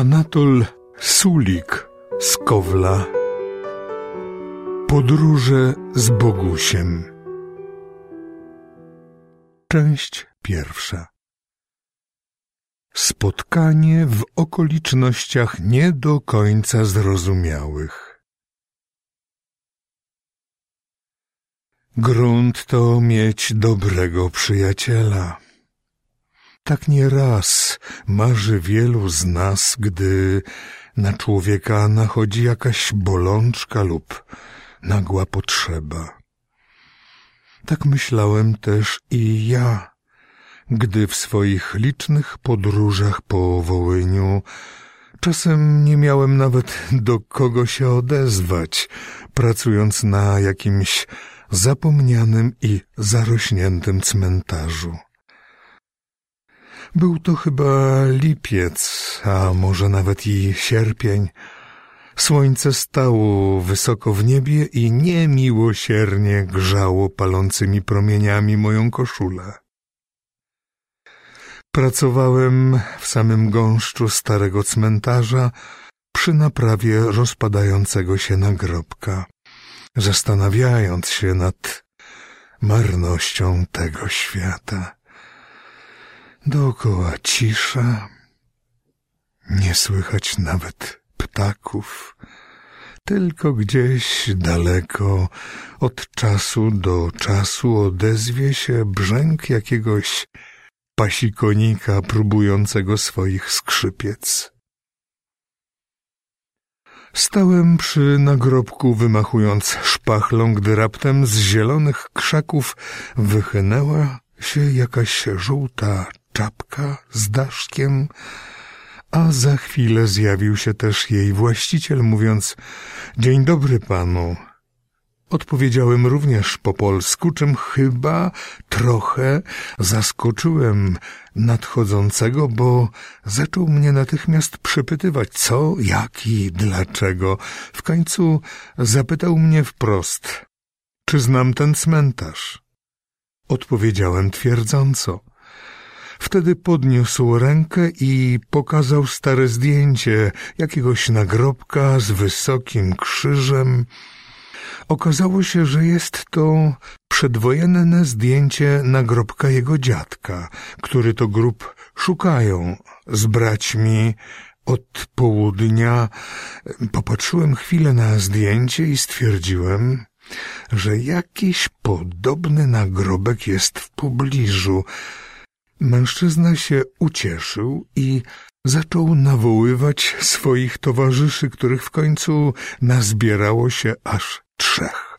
Anatol Sulik z Kowla. Podróże z Bogusiem. Część pierwsza. Spotkanie w okolicznościach nie do końca zrozumiałych. Grunt to mieć dobrego przyjaciela tak nieraz marzy wielu z nas, gdy na człowieka nachodzi jakaś bolączka lub nagła potrzeba. Tak myślałem też i ja, gdy w swoich licznych podróżach po Wołyniu czasem nie miałem nawet do kogo się odezwać, pracując na jakimś zapomnianym i zarośniętym cmentarzu. Był to chyba lipiec, a może nawet i sierpień. Słońce stało wysoko w niebie i niemiłosiernie grzało palącymi promieniami moją koszulę. Pracowałem w samym gąszczu starego cmentarza przy naprawie rozpadającego się nagrobka, zastanawiając się nad marnością tego świata. Dookoła cisza, nie słychać nawet ptaków, tylko gdzieś daleko od czasu do czasu odezwie się brzęk jakiegoś pasikonika próbującego swoich skrzypiec. Stałem przy nagrobku, wymachując szpachlą, gdy raptem z zielonych krzaków wychynęła się jakaś żółta czapka z daszkiem, a za chwilę zjawił się też jej właściciel, mówiąc Dzień dobry panu. Odpowiedziałem również po polsku, czym chyba trochę zaskoczyłem nadchodzącego, bo zaczął mnie natychmiast przypytywać co, jak i dlaczego. W końcu zapytał mnie wprost, czy znam ten cmentarz. Odpowiedziałem twierdząco. Wtedy podniósł rękę i pokazał stare zdjęcie jakiegoś nagrobka z wysokim krzyżem. Okazało się, że jest to przedwojenne zdjęcie nagrobka jego dziadka, który to grób szukają z braćmi od południa. Popatrzyłem chwilę na zdjęcie i stwierdziłem, że jakiś podobny nagrobek jest w pobliżu, Mężczyzna się ucieszył i zaczął nawoływać swoich towarzyszy, których w końcu nazbierało się aż trzech.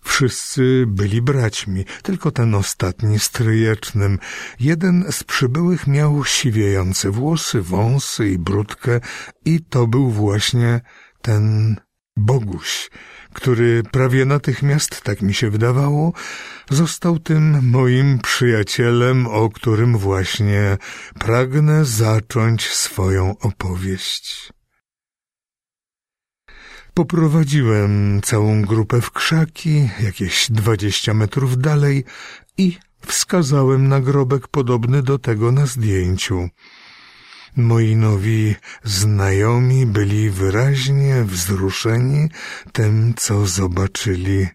Wszyscy byli braćmi, tylko ten ostatni stryjecznym. Jeden z przybyłych miał siwiejące włosy, wąsy i brudkę i to był właśnie ten Boguś, który prawie natychmiast, tak mi się wydawało, został tym moim przyjacielem, o którym właśnie pragnę zacząć swoją opowieść. Poprowadziłem całą grupę w krzaki, jakieś dwadzieścia metrów dalej i wskazałem nagrobek podobny do tego na zdjęciu. Moi nowi znajomi byli wyraźnie wzruszeni tym, co zobaczyli.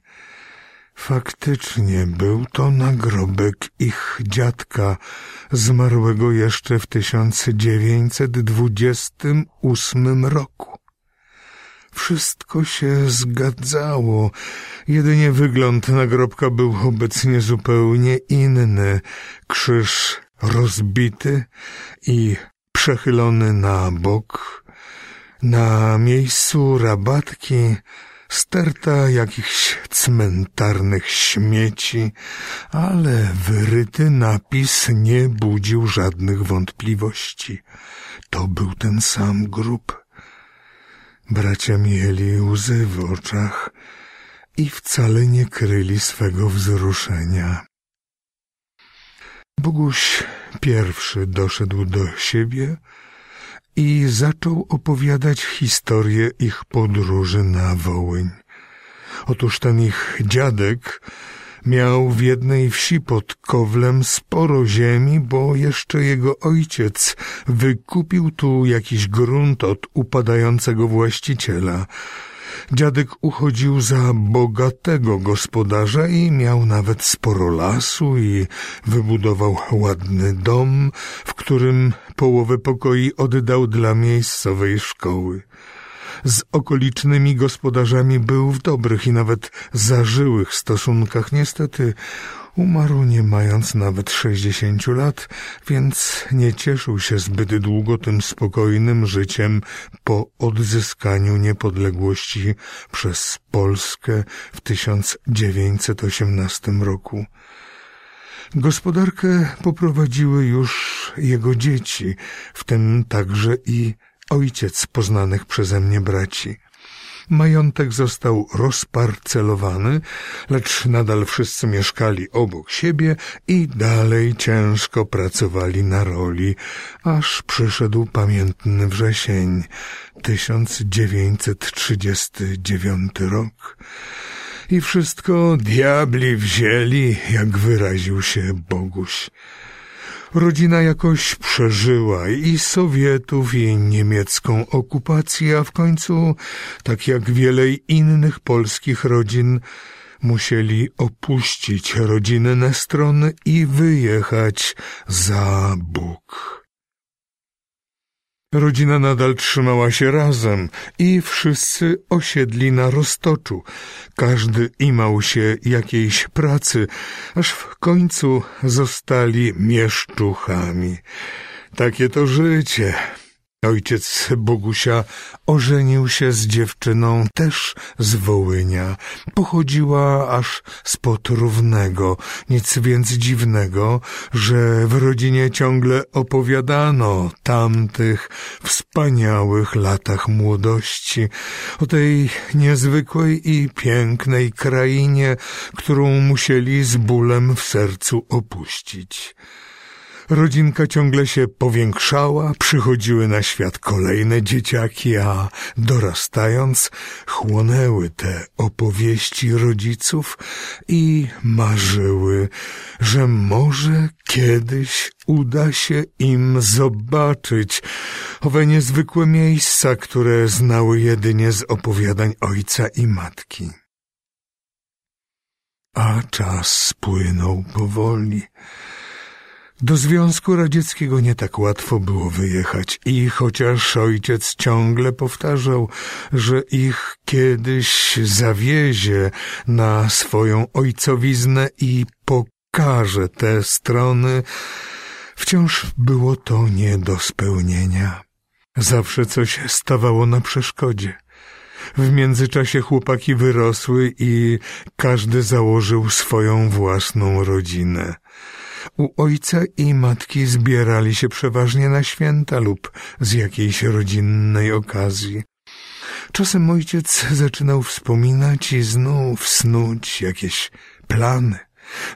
Faktycznie był to nagrobek ich dziadka, zmarłego jeszcze w 1928 roku. Wszystko się zgadzało, jedynie wygląd nagrobka był obecnie zupełnie inny. Krzyż rozbity i przechylony na bok, na miejscu rabatki sterta jakichś cmentarnych śmieci, ale wyryty napis nie budził żadnych wątpliwości. To był ten sam grób. Bracia mieli łzy w oczach i wcale nie kryli swego wzruszenia. Boguś pierwszy doszedł do siebie i zaczął opowiadać historię ich podróży na Wołyń. Otóż ten ich dziadek Miał w jednej wsi pod Kowlem sporo ziemi, bo jeszcze jego ojciec wykupił tu jakiś grunt od upadającego właściciela. Dziadek uchodził za bogatego gospodarza i miał nawet sporo lasu i wybudował ładny dom, w którym połowę pokoi oddał dla miejscowej szkoły. Z okolicznymi gospodarzami był w dobrych i nawet zażyłych stosunkach. Niestety Umarł nie mając nawet sześćdziesięciu lat, więc nie cieszył się zbyt długo tym spokojnym życiem po odzyskaniu niepodległości przez Polskę w 1918 roku. Gospodarkę poprowadziły już jego dzieci, w tym także i ojciec poznanych przeze mnie braci. Majątek został rozparcelowany, lecz nadal wszyscy mieszkali obok siebie i dalej ciężko pracowali na roli, aż przyszedł pamiętny wrzesień, 1939 rok. I wszystko diabli wzięli, jak wyraził się Boguś. Rodzina jakoś przeżyła i Sowietów, i niemiecką okupację, a w końcu, tak jak wiele innych polskich rodzin, musieli opuścić rodzinne strony i wyjechać za Bóg. Rodzina nadal trzymała się razem i wszyscy osiedli na roztoczu. Każdy imał się jakiejś pracy, aż w końcu zostali mieszczuchami. Takie to życie. Ojciec Bogusia ożenił się z dziewczyną też z Wołynia. Pochodziła aż spod Równego. Nic więc dziwnego, że w rodzinie ciągle opowiadano tamtych wspaniałych latach młodości, o tej niezwykłej i pięknej krainie, którą musieli z bólem w sercu opuścić. Rodzinka ciągle się powiększała, przychodziły na świat kolejne dzieciaki, a dorastając chłonęły te opowieści rodziców i marzyły, że może kiedyś uda się im zobaczyć owe niezwykłe miejsca, które znały jedynie z opowiadań ojca i matki. A czas spłynął powoli. Do Związku Radzieckiego nie tak łatwo było wyjechać i chociaż ojciec ciągle powtarzał, że ich kiedyś zawiezie na swoją ojcowiznę i pokaże te strony, wciąż było to nie do spełnienia. Zawsze coś stawało na przeszkodzie. W międzyczasie chłopaki wyrosły i każdy założył swoją własną rodzinę. U ojca i matki zbierali się przeważnie na święta lub z jakiejś rodzinnej okazji. Czasem ojciec zaczynał wspominać i znów snuć jakieś plany,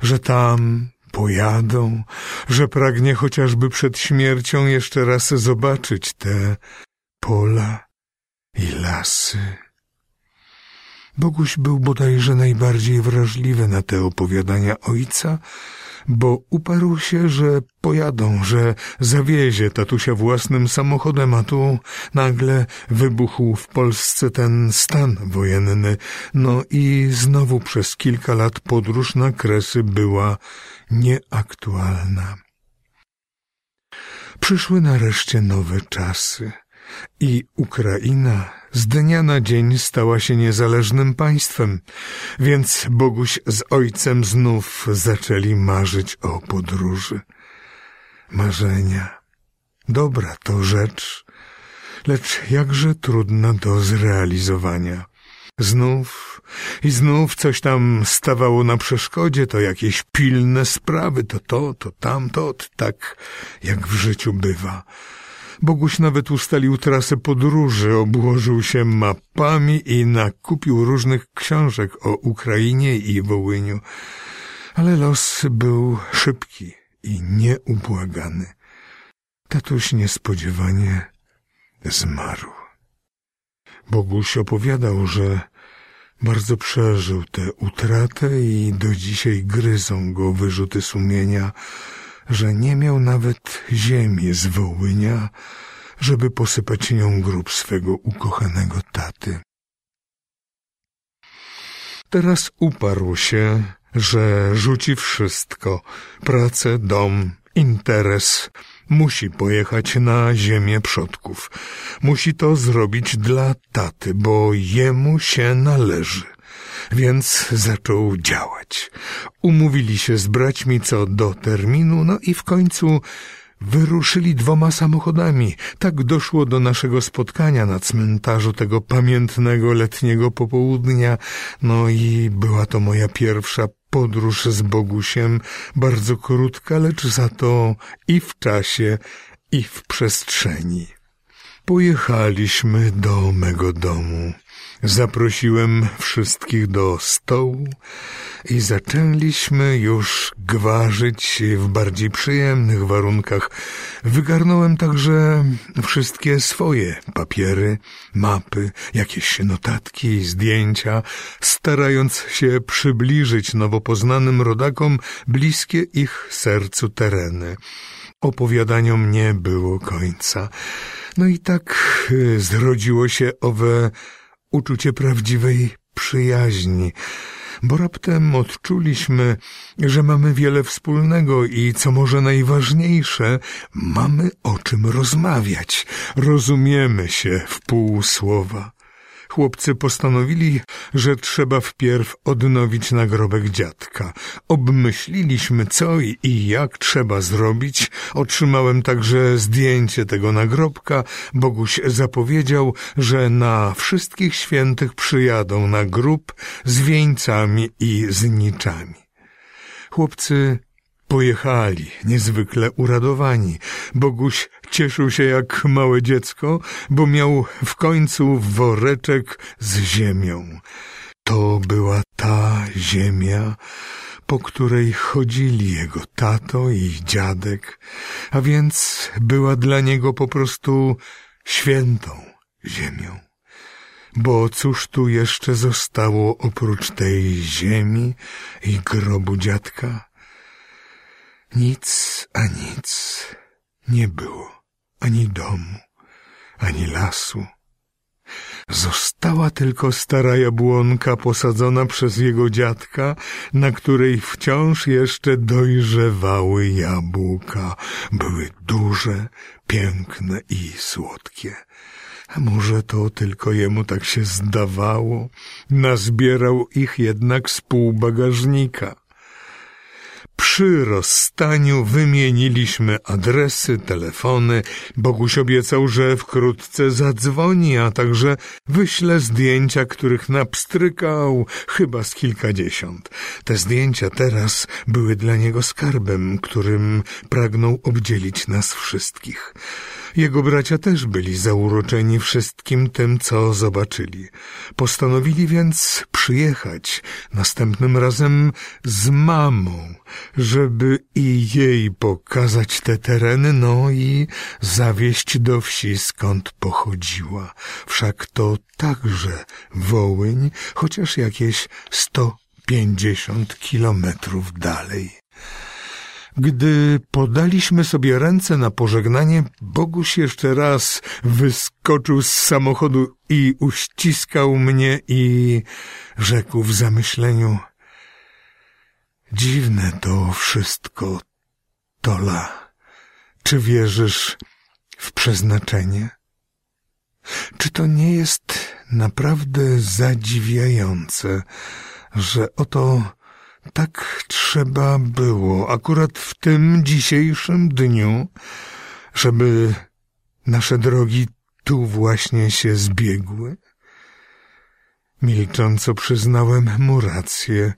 że tam pojadą, że pragnie chociażby przed śmiercią jeszcze raz zobaczyć te pola i lasy. Boguś był bodajże najbardziej wrażliwy na te opowiadania ojca, bo uparł się, że pojadą, że zawiezie tatusia własnym samochodem, a tu nagle wybuchł w Polsce ten stan wojenny, no i znowu przez kilka lat podróż na Kresy była nieaktualna. Przyszły nareszcie nowe czasy i Ukraina z dnia na dzień stała się niezależnym państwem, więc Boguś z ojcem znów zaczęli marzyć o podróży. Marzenia. Dobra to rzecz, lecz jakże trudna do zrealizowania. Znów i znów coś tam stawało na przeszkodzie, to jakieś pilne sprawy, to to, to tamto, tak jak w życiu bywa. Boguś nawet ustalił trasę podróży, obłożył się mapami i nakupił różnych książek o Ukrainie i Wołyniu. Ale los był szybki i nieubłagany. Tatuś niespodziewanie zmarł. Boguś opowiadał, że Bardzo przeżył tę utratę i do dzisiaj gryzą go wyrzuty sumienia, że nie miał nawet ziemi z Wołynia, żeby posypać nią grób swego ukochanego taty. Teraz uparł się, że rzuci wszystko pracę, dom, interes. Musi pojechać na ziemię przodków. Musi to zrobić dla taty, bo jemu się należy. Więc zaczął działać. Umówili się z braćmi co do terminu, no i w końcu Wyruszyli dwoma samochodami. Tak doszło do naszego spotkania na cmentarzu tego pamiętnego letniego popołudnia. No i była to moja pierwsza podróż z Bogusiem, bardzo krótka, lecz za to i w czasie, i w przestrzeni. Pojechaliśmy do mego domu. Zaprosiłem wszystkich do stołu i zaczęliśmy już gwarzyć w bardziej przyjemnych warunkach. Wygarnąłem także wszystkie swoje papiery, mapy, jakieś notatki zdjęcia, starając się przybliżyć nowo poznanym rodakom bliskie ich sercu tereny. Opowiadaniom nie było końca. No i tak y, zrodziło się owe uczucie prawdziwej przyjaźni, bo raptem odczuliśmy, że mamy wiele wspólnego i, co może najważniejsze, mamy o czym rozmawiać, rozumiemy się w pół słowa. Chłopcy postanowili, że trzeba wpierw odnowić nagrobek dziadka. Obmyśliliśmy co i jak trzeba zrobić. Otrzymałem także zdjęcie tego nagrobka. Boguś zapowiedział, że na wszystkich świętych przyjadą na grób z wieńcami i z niczami. Chłopcy Pojechali, niezwykle uradowani. Boguś cieszył się jak małe dziecko, bo miał w końcu woreczek z ziemią. To była ta ziemia, po której chodzili jego tato i dziadek, a więc była dla niego po prostu świętą ziemią. Bo cóż tu jeszcze zostało oprócz tej ziemi i grobu dziadka? Nic a nic nie było, ani domu, ani lasu. Została tylko stara jabłonka posadzona przez jego dziadka, na której wciąż jeszcze dojrzewały jabłka. Były duże, piękne i słodkie. A może to tylko jemu tak się zdawało? Nazbierał ich jednak z pół bagażnika. Przy rozstaniu wymieniliśmy adresy, telefony. Boguś obiecał, że wkrótce zadzwoni, a także wyśle zdjęcia, których napstrykał chyba z kilkadziesiąt. Te zdjęcia teraz były dla niego skarbem, którym pragnął obdzielić nas wszystkich. Jego bracia też byli zauroczeni wszystkim tym, co zobaczyli. Postanowili więc przyjechać następnym razem z mamą, żeby i jej pokazać te tereny, no i zawieść do wsi, skąd pochodziła. Wszak to także Wołyń, chociaż jakieś sto pięćdziesiąt kilometrów dalej. Gdy podaliśmy sobie ręce na pożegnanie, Boguś jeszcze raz wyskoczył z samochodu i uściskał mnie i rzekł w zamyśleniu Dziwne to wszystko, Tola. Czy wierzysz w przeznaczenie? Czy to nie jest naprawdę zadziwiające, że oto tak trzeba było akurat w tym dzisiejszym dniu, żeby nasze drogi tu właśnie się zbiegły? Milcząco przyznałem mu rację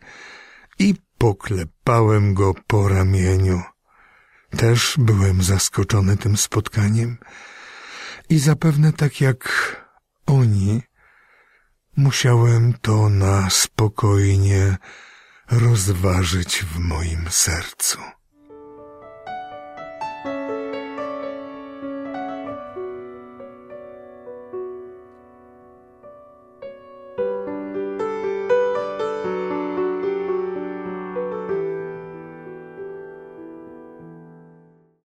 i poklepałem go po ramieniu. Też byłem zaskoczony tym spotkaniem i zapewne tak jak oni, musiałem to na spokojnie rozważyć w moim sercu.